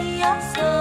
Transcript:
Nhớ